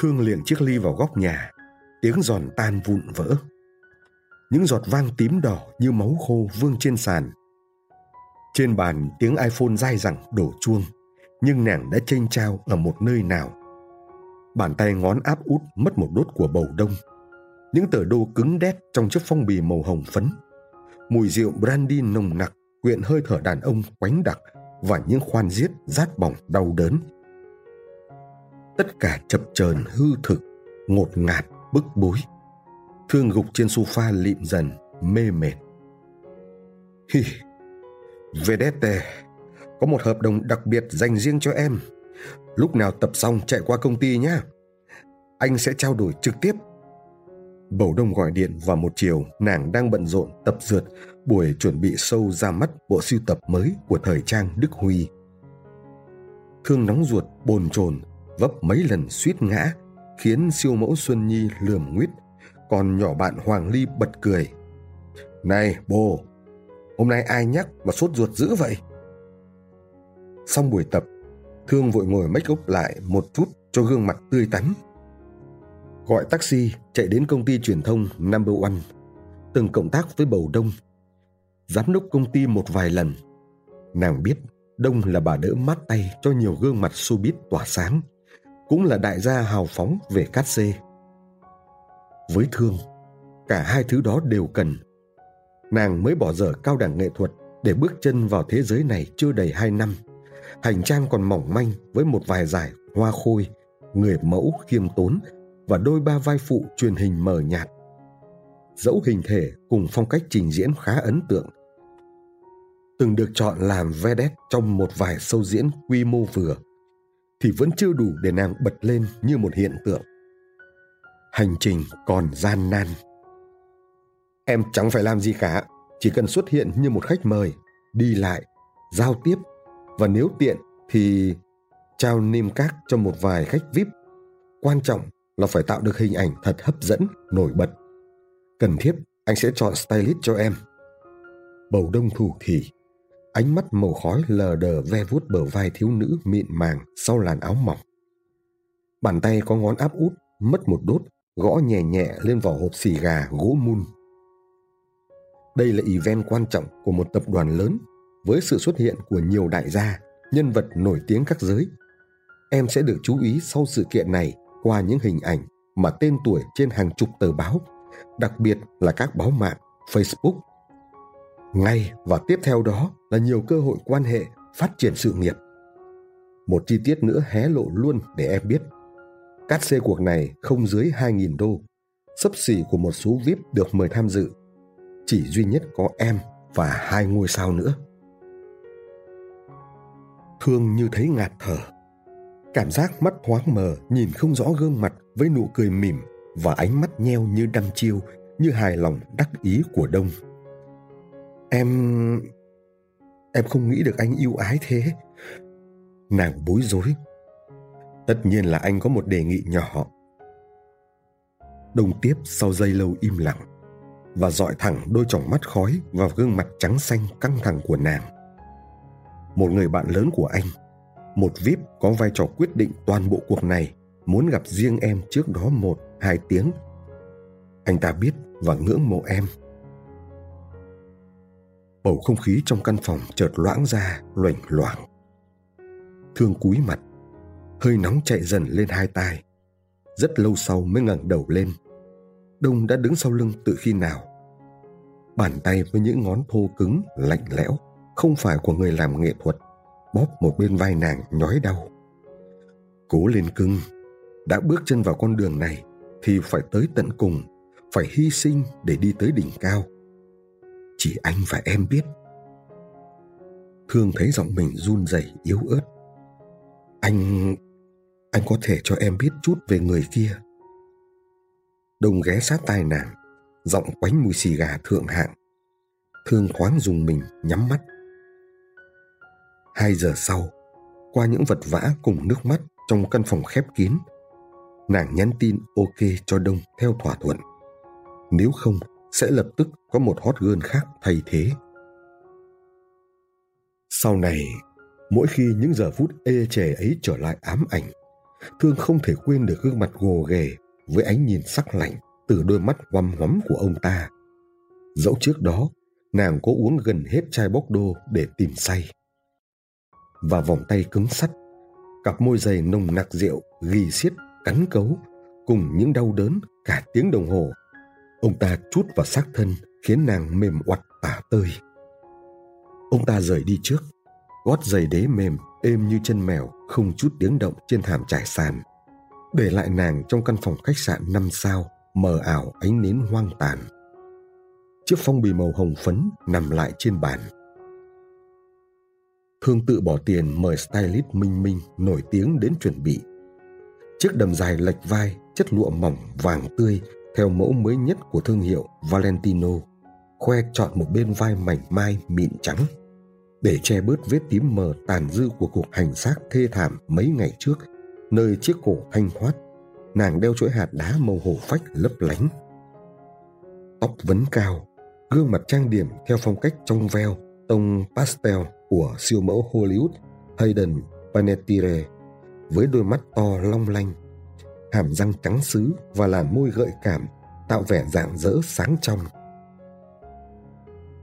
Thương liệng chiếc ly vào góc nhà, tiếng giòn tan vụn vỡ. Những giọt vang tím đỏ như máu khô vương trên sàn. Trên bàn tiếng iPhone dai dẳng đổ chuông, nhưng nàng đã chênh trao ở một nơi nào. Bàn tay ngón áp út mất một đốt của bầu đông. Những tờ đô cứng đét trong chiếc phong bì màu hồng phấn. Mùi rượu brandy nồng nặc quyện hơi thở đàn ông quánh đặc và những khoan giết rát bỏng đau đớn. Tất cả chập chờn hư thực, ngột ngạt, bức bối. Thương gục trên sofa lịm dần, mê mệt. Hi, vedete có một hợp đồng đặc biệt dành riêng cho em. Lúc nào tập xong chạy qua công ty nhé. Anh sẽ trao đổi trực tiếp. Bầu đông gọi điện vào một chiều, nàng đang bận rộn tập dượt buổi chuẩn bị sâu ra mắt bộ sưu tập mới của thời trang Đức Huy. Thương nóng ruột bồn chồn vấp mấy lần suýt ngã khiến siêu mẫu Xuân Nhi lườm nguyết còn nhỏ bạn Hoàng Ly bật cười. Này bồ, hôm nay ai nhắc mà sốt ruột dữ vậy? Xong buổi tập, Thương vội ngồi make up lại một chút cho gương mặt tươi tắn. Gọi taxi chạy đến công ty truyền thông Number One, từng cộng tác với Bầu Đông. Giám đốc công ty một vài lần. Nàng biết Đông là bà đỡ mát tay cho nhiều gương mặt showbiz tỏa sáng, cũng là đại gia hào phóng về cát xê. Với Thương, cả hai thứ đó đều cần. Nàng mới bỏ dở cao đẳng nghệ thuật để bước chân vào thế giới này chưa đầy hai năm. Hành trang còn mỏng manh với một vài giải hoa khôi, người mẫu khiêm tốn và đôi ba vai phụ truyền hình mờ nhạt. Dẫu hình thể cùng phong cách trình diễn khá ấn tượng, từng được chọn làm vedette trong một vài show diễn quy mô vừa, thì vẫn chưa đủ để nàng bật lên như một hiện tượng. Hành trình còn gian nan. Em chẳng phải làm gì cả, chỉ cần xuất hiện như một khách mời, đi lại, giao tiếp và nếu tiện thì trao niêm cát cho một vài khách VIP. Quan trọng là phải tạo được hình ảnh thật hấp dẫn, nổi bật. Cần thiết, anh sẽ chọn stylist cho em. Bầu đông thủ thì, ánh mắt màu khói lờ đờ ve vuốt bờ vai thiếu nữ mịn màng sau làn áo mỏng. Bàn tay có ngón áp út, mất một đốt, gõ nhẹ nhẹ lên vỏ hộp xì gà gỗ mun. Đây là event quan trọng của một tập đoàn lớn với sự xuất hiện của nhiều đại gia, nhân vật nổi tiếng các giới. Em sẽ được chú ý sau sự kiện này qua những hình ảnh mà tên tuổi trên hàng chục tờ báo, đặc biệt là các báo mạng, Facebook. Ngay và tiếp theo đó là nhiều cơ hội quan hệ phát triển sự nghiệp. Một chi tiết nữa hé lộ luôn để em biết. Cát xê cuộc này không dưới 2.000 đô, sấp xỉ của một số VIP được mời tham dự. Chỉ duy nhất có em và hai ngôi sao nữa. Thương như thấy ngạt thở cảm giác mắt thoáng mờ nhìn không rõ gương mặt với nụ cười mỉm và ánh mắt nheo như đăm chiêu như hài lòng đắc ý của đông em em không nghĩ được anh yêu ái thế nàng bối rối tất nhiên là anh có một đề nghị nhỏ đông tiếp sau giây lâu im lặng và dọi thẳng đôi tròng mắt khói vào gương mặt trắng xanh căng thẳng của nàng một người bạn lớn của anh một VIP có vai trò quyết định toàn bộ cuộc này muốn gặp riêng em trước đó một, hai tiếng. Anh ta biết và ngưỡng mộ em. Bầu không khí trong căn phòng chợt loãng ra, loảnh loảng. Thương cúi mặt, hơi nóng chạy dần lên hai tai. Rất lâu sau mới ngẩng đầu lên. Đông đã đứng sau lưng từ khi nào. Bàn tay với những ngón thô cứng, lạnh lẽo, không phải của người làm nghệ thuật bóp một bên vai nàng nhói đau cố lên cưng đã bước chân vào con đường này thì phải tới tận cùng phải hy sinh để đi tới đỉnh cao chỉ anh và em biết. Thương thấy giọng mình run rẩy yếu ớt. Anh anh có thể cho em biết chút về người kia? Đông ghé sát tai nàng giọng quánh mùi xì gà thượng hạng. Thương thoáng dùng mình nhắm mắt. Hai giờ sau, qua những vật vã cùng nước mắt trong căn phòng khép kín, nàng nhắn tin ok cho Đông theo thỏa thuận. Nếu không, sẽ lập tức có một hot girl khác thay thế. Sau này, mỗi khi những giờ phút ê chề ấy trở lại ám ảnh, Thương không thể quên được gương mặt gồ ghề với ánh nhìn sắc lạnh từ đôi mắt quăm hoắm của ông ta. Dẫu trước đó, nàng có uống gần hết chai bốc đô để tìm say. Và vòng tay cứng sắt, cặp môi dày nồng nặc rượu, ghi xiết, cắn cấu, cùng những đau đớn cả tiếng đồng hồ. Ông ta chút vào xác thân khiến nàng mềm oặt tả tơi. Ông ta rời đi trước, gót giày đế mềm, êm như chân mèo, không chút tiếng động trên thảm trải sàn. Để lại nàng trong căn phòng khách sạn năm sao, mờ ảo ánh nến hoang tàn. Chiếc phong bì màu hồng phấn nằm lại trên bàn. Thương tự bỏ tiền mời stylist Minh Minh nổi tiếng đến chuẩn bị. Chiếc đầm dài lệch vai, chất lụa mỏng vàng tươi theo mẫu mới nhất của thương hiệu Valentino, khoe chọn một bên vai mảnh mai mịn trắng để che bớt vết tím mờ tàn dư của cuộc hành xác thê thảm mấy ngày trước, nơi chiếc cổ thanh thoát, nàng đeo chuỗi hạt đá màu hổ phách lấp lánh. Tóc vấn cao, gương mặt trang điểm theo phong cách trong veo, tông pastel của siêu mẫu Hollywood Hayden Panettiere với đôi mắt to long lanh, hàm răng trắng xứ và làn môi gợi cảm tạo vẻ dạng rỡ sáng trong.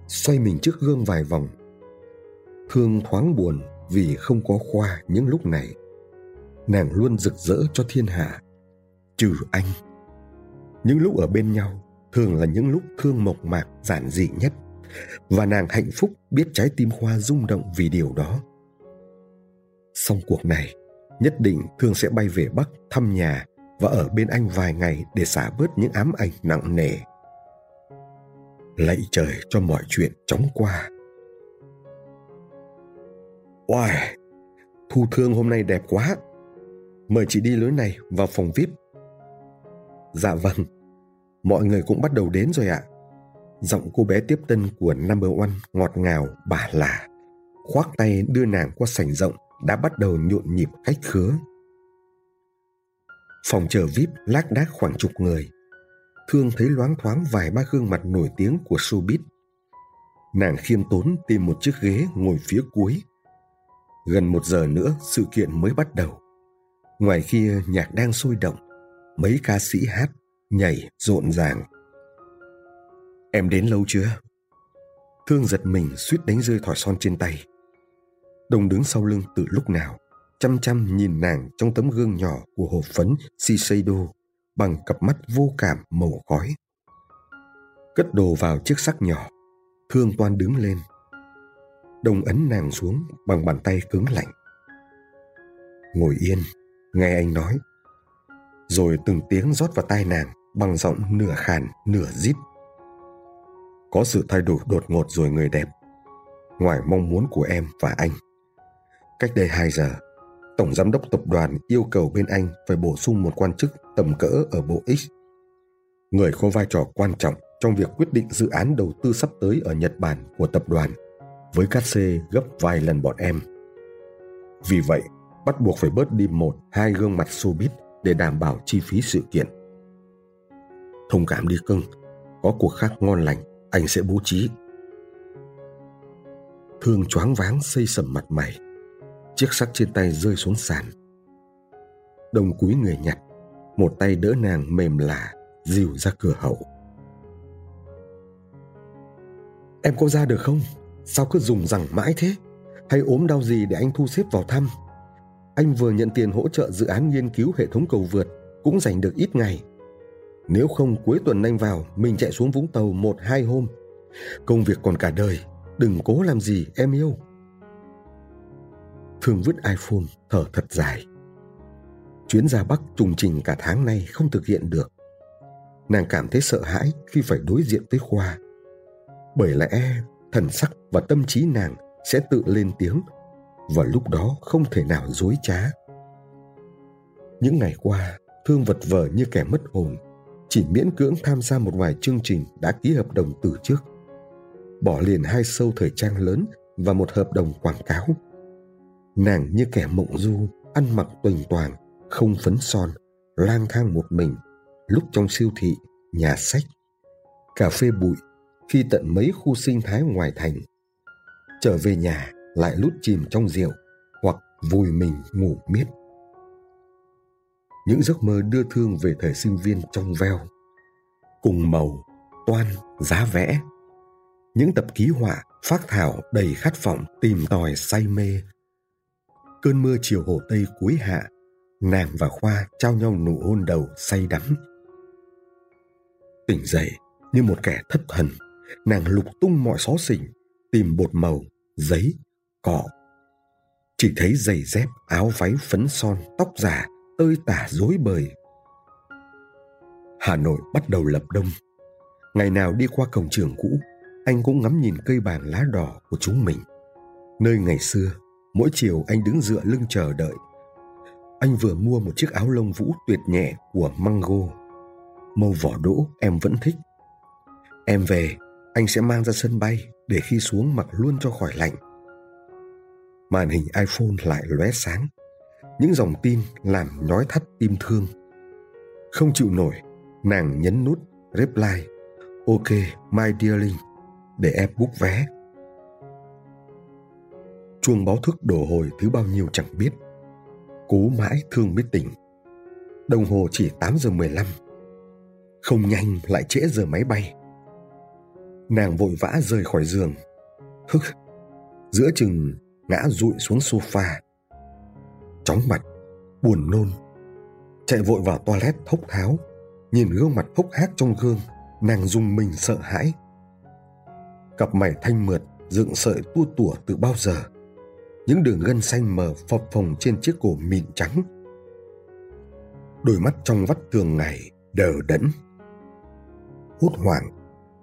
Xoay mình trước gương vài vòng, Thương thoáng buồn vì không có khoa những lúc này. Nàng luôn rực rỡ cho thiên hạ, trừ anh. Những lúc ở bên nhau thường là những lúc thương mộc mạc giản dị nhất và nàng hạnh phúc biết trái tim Khoa rung động vì điều đó. Xong cuộc này, nhất định Thương sẽ bay về Bắc thăm nhà và ở bên anh vài ngày để xả bớt những ám ảnh nặng nề. Lạy trời cho mọi chuyện chóng qua. Oài, Thu Thương hôm nay đẹp quá. Mời chị đi lối này vào phòng VIP. Dạ vâng, mọi người cũng bắt đầu đến rồi ạ. Giọng cô bé tiếp tân của number one ngọt ngào bà là khoác tay đưa nàng qua sảnh rộng đã bắt đầu nhộn nhịp khách khứa. Phòng chờ VIP lác đác khoảng chục người. Thương thấy loáng thoáng vài ba gương mặt nổi tiếng của showbiz. Nàng khiêm tốn tìm một chiếc ghế ngồi phía cuối Gần một giờ nữa sự kiện mới bắt đầu. Ngoài kia nhạc đang sôi động, mấy ca sĩ hát, nhảy, rộn ràng. Em đến lâu chưa? Thương giật mình suýt đánh rơi thỏi son trên tay. Đồng đứng sau lưng từ lúc nào, chăm chăm nhìn nàng trong tấm gương nhỏ của hộp phấn Shiseido bằng cặp mắt vô cảm màu khói. Cất đồ vào chiếc sắc nhỏ, Thương toan đứng lên Đồng ấn nàng xuống bằng bàn tay cứng lạnh. Ngồi yên, nghe anh nói. Rồi từng tiếng rót vào tai nàng bằng giọng nửa khàn, nửa rít. Có sự thay đổi đột ngột rồi người đẹp. Ngoài mong muốn của em và anh. Cách đây 2 giờ, Tổng Giám đốc Tập đoàn yêu cầu bên anh phải bổ sung một quan chức tầm cỡ ở Bộ X. Người có vai trò quan trọng trong việc quyết định dự án đầu tư sắp tới ở Nhật Bản của tập đoàn với cát xê gấp vài lần bọn em. Vì vậy, bắt buộc phải bớt đi một, hai gương mặt showbiz để đảm bảo chi phí sự kiện. Thông cảm đi cưng, có cuộc khác ngon lành, anh sẽ bố trí. Thương choáng váng xây sầm mặt mày, chiếc sắc trên tay rơi xuống sàn. Đồng cúi người nhặt, một tay đỡ nàng mềm lả, dìu ra cửa hậu. Em có ra được không? Sao cứ dùng rằng mãi thế? Hay ốm đau gì để anh thu xếp vào thăm? Anh vừa nhận tiền hỗ trợ dự án nghiên cứu hệ thống cầu vượt, cũng dành được ít ngày. Nếu không cuối tuần anh vào, mình chạy xuống Vũng Tàu một hai hôm. Công việc còn cả đời, đừng cố làm gì em yêu. Thương vứt iPhone, thở thật dài. Chuyến ra Bắc trùng trình cả tháng nay không thực hiện được. Nàng cảm thấy sợ hãi khi phải đối diện với Khoa. Bởi lẽ thần sắc và tâm trí nàng sẽ tự lên tiếng và lúc đó không thể nào dối trá những ngày qua thương vật vờ như kẻ mất hồn chỉ miễn cưỡng tham gia một vài chương trình đã ký hợp đồng từ trước bỏ liền hai sâu thời trang lớn và một hợp đồng quảng cáo nàng như kẻ mộng du, ăn mặc tuềnh toàng không phấn son, lang thang một mình lúc trong siêu thị, nhà sách, cà phê bụi, khi tận mấy khu sinh thái ngoài thành. Trở về nhà, lại lút chìm trong rượu, hoặc vùi mình ngủ miết. những giấc mơ đưa thương về thời sinh viên trong veo, cùng màu, toan, giá vẽ những tập ký họa, phác thảo đầy khát vọng tìm tòi say mê cơn mưa chiều hồ tây cuối hạ, nàng và khoa trao nhau nụ hôn đầu say đắm. Tỉnh dậy như một kẻ thất thần, nàng lục tung mọi xó xỉnh, tìm bột màu, giấy, cỏ. Chỉ thấy giày dép, áo váy phấn son, tóc giả tơi tả rối bời. Hà nội bắt đầu lập đông. Ngày nào đi qua cổng trường cũ, anh cũng ngắm nhìn cây bàng lá đỏ của chúng mình. Nơi ngày xưa mỗi chiều anh đứng dựa lưng chờ đợi. Anh vừa mua một chiếc áo lông vũ tuyệt nhẹ của mango. Màu vỏ đỗ em vẫn thích. Em về, anh sẽ mang ra sân bay để khi xuống mặc luôn cho khỏi lạnh. Màn hình iphone lại lóe sáng. Những dòng tin làm nhói thắt tim thương. Không chịu nổi, nàng nhấn nút reply. Ok, my dearling để em book vé chuông báo thức đổ hồi thứ bao nhiêu chẳng biết. Cố mãi thương biết tỉnh. Đồng hồ chỉ 8 giờ 15 không nhanh lại trễ giờ máy bay. Nàng vội vã rời khỏi giường. Hức. Giữa chừng ngã rụi xuống sofa. Chóng mặt, buồn nôn. Chạy vội vào toilet thốc tháo nhìn gương mặt hốc hác trong gương, nàng dùng mình sợ hãi. Cặp mày thanh mượt, dựng sợi tua tủa từ bao giờ? Những đường gân xanh mờ phập phồng trên chiếc cổ mịn trắng. Đôi mắt trong vắt thường ngày đờ đẫn. Hốt hoảng,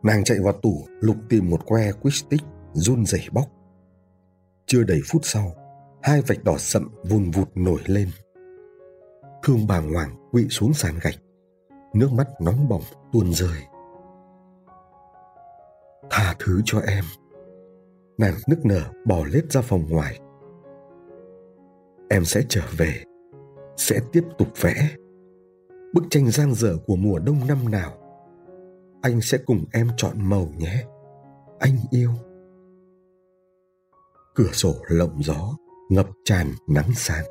nàng chạy vào tủ, lục tìm một que quick run rẩy bóc. Chưa đầy phút sau, hai vạch đỏ sậm vùn vụt nổi lên. Thương bàng hoàng quỵ xuống sàn gạch. Nước mắt nóng bỏng tuôn rơi. Tha thứ cho em. Nàng nức nở bỏ lết ra phòng ngoài em sẽ trở về, sẽ tiếp tục vẽ. Bức tranh giang dở của mùa đông năm nào, anh sẽ cùng em chọn màu nhé. Anh yêu. Cửa sổ lộng gió, ngập tràn nắng sáng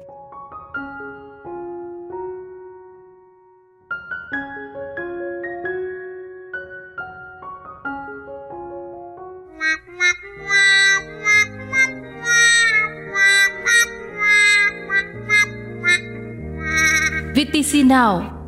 See now.